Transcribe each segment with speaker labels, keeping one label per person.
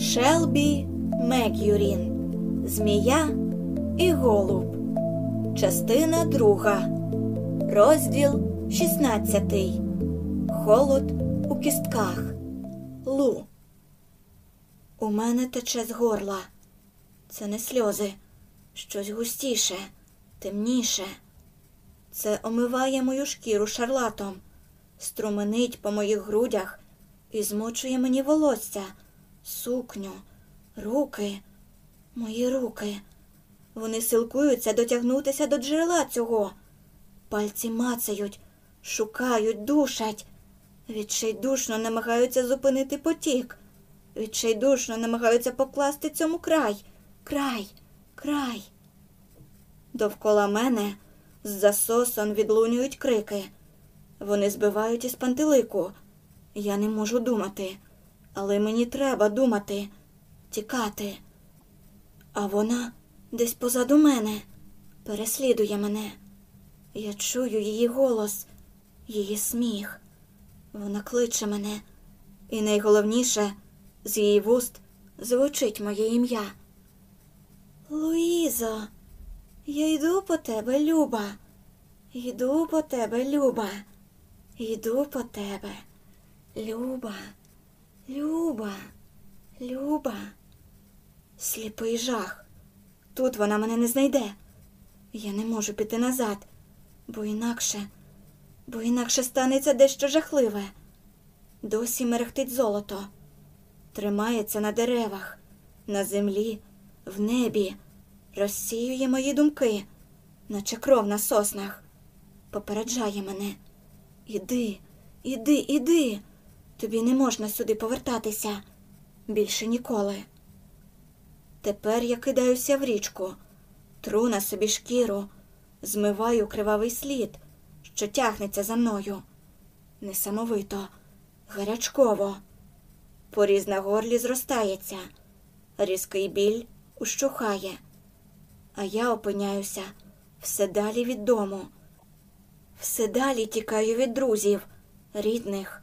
Speaker 1: Шелбі Мек'юрін Змія і Голуб. Частина друга. Розділ 16. Холод у кістках. Лу. У мене тече з горла. Це не сльози. Щось густіше, темніше. Це омиває мою шкіру шарлатом, струменить по моїх грудях і змочує мені волосся, сукню, руки, мої руки. Вони силкуються дотягнутися до джерела цього. Пальці мацають, шукають, душать. Відчайдушно намагаються зупинити потік. Відчайдушно намагаються покласти цьому край, край, край. Довкола мене з засосом відлунюють крики. Вони збивають із пантелику. Я не можу думати, але мені треба думати, тікати. А вона десь позаду мене переслідує мене. Я чую її голос, її сміх. Вона кличе мене, і найголовніше, з її вуст звучить моє ім'я. Луїзо, я йду по тебе, Люба. Йду по тебе, Люба. Йду по тебе. Люба, Люба, Люба. Сліпий жах. Тут вона мене не знайде. Я не можу піти назад, бо інакше, бо інакше станеться дещо жахливе. Досі мерехтить золото, тримається на деревах, на землі, в небі, розсіює мої думки, наче кров на соснах, попереджає мене. Іди, іди, іди. Тобі не можна сюди повертатися. Більше ніколи. Тепер я кидаюся в річку, тру на собі шкіру, змиваю кривавий слід, що тягнеться за мною. Несамовито, гарячково. Поріз на горлі зростається, різкий біль ущухає, а я опиняюся все далі від дому, все далі тікаю від друзів, рідних,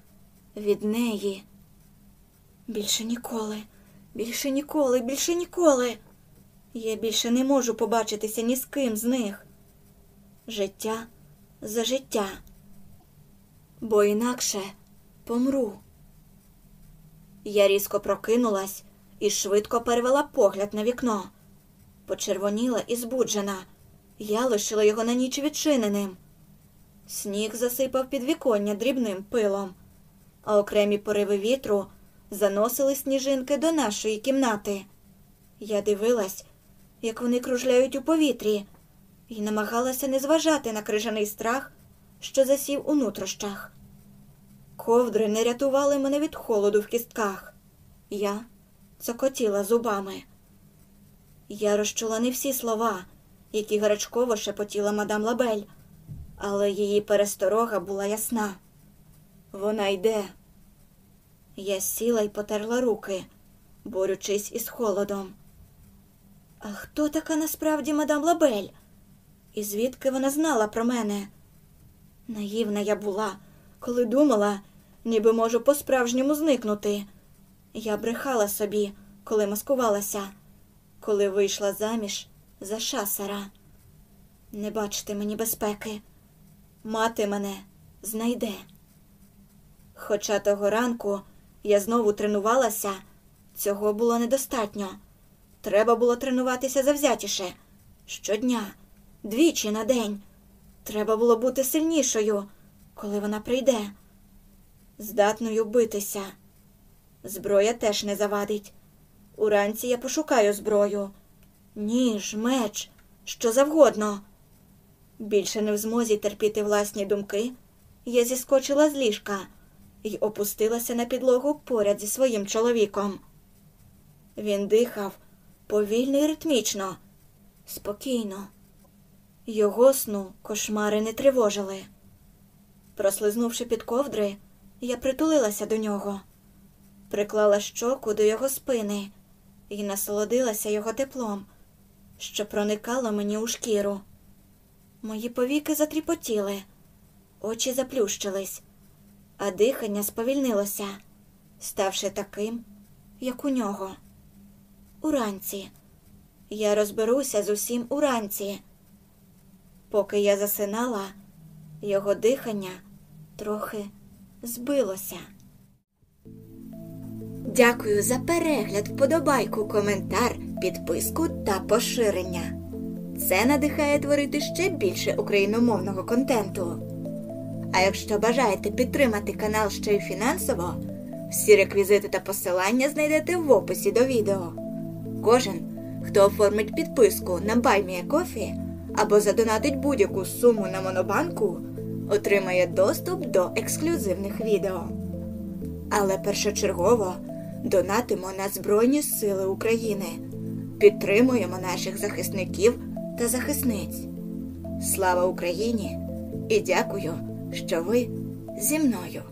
Speaker 1: від неї. Більше ніколи. Більше ніколи, більше ніколи. Я більше не можу побачитися ні з ким з них. Життя за життя, бо інакше помру. Я різко прокинулась і швидко перевела погляд на вікно. Почервоніла і збуджена. Я лишила його на ніч відчиненим. Сніг засипав підвіконня дрібним пилом, а окремі пориви вітру заносили сніжинки до нашої кімнати. Я дивилась, як вони кружляють у повітрі, і намагалася не зважати на крижаний страх, що засів у нутрощах. Ковдри не рятували мене від холоду в кістках. Я цокотіла зубами. Я розчула не всі слова, які гарячково шепотіла мадам Лабель, але її пересторога була ясна. Вона йде. Я сіла й потерла руки, борючись із холодом. А хто така насправді мадам Лабель? І звідки вона знала про мене? Наївна я була, коли думала, ніби можу по-справжньому зникнути. Я брехала собі, коли маскувалася, коли вийшла заміж за шасера. Не бачити мені безпеки, мати мене знайде. Хоча того ранку я знову тренувалася, цього було недостатньо. Треба було тренуватися завзятіше щодня, двічі на день. Треба було бути сильнішою, коли вона прийде, здатною битися. Зброя теж не завадить. Уранці я пошукаю зброю, ніж, меч, що завгодно. Більше не в змозі терпіти власні думки, я зіскочила з ліжка і опустилася на підлогу поряд зі своїм чоловіком. Він дихав повільно і ритмічно, спокійно. Його сну кошмари не тривожили. Прослизнувши під ковдри, я притулилася до нього, приклала щоку до його спини і насолодилася його теплом, що проникало мені у шкіру. Мої повіки затріпотіли, очі заплющились, а дихання сповільнилося, ставши таким, як у нього. Уранці. Я розберуся з усім уранці. Поки я засинала, його дихання трохи збилося. Дякую за перегляд, вподобайку, коментар, підписку та поширення. Це надихає творити ще більше україномовного контенту. А якщо бажаєте підтримати канал ще й фінансово, всі реквізити та посилання знайдете в описі до відео. Кожен, хто оформить підписку на BuyMeACoffee або задонатить будь-яку суму на Монобанку, отримає доступ до ексклюзивних відео. Але першочергово донатимо на Збройні Сили України, підтримуємо наших захисників та захисниць. Слава Україні! І дякую, що ви зі мною.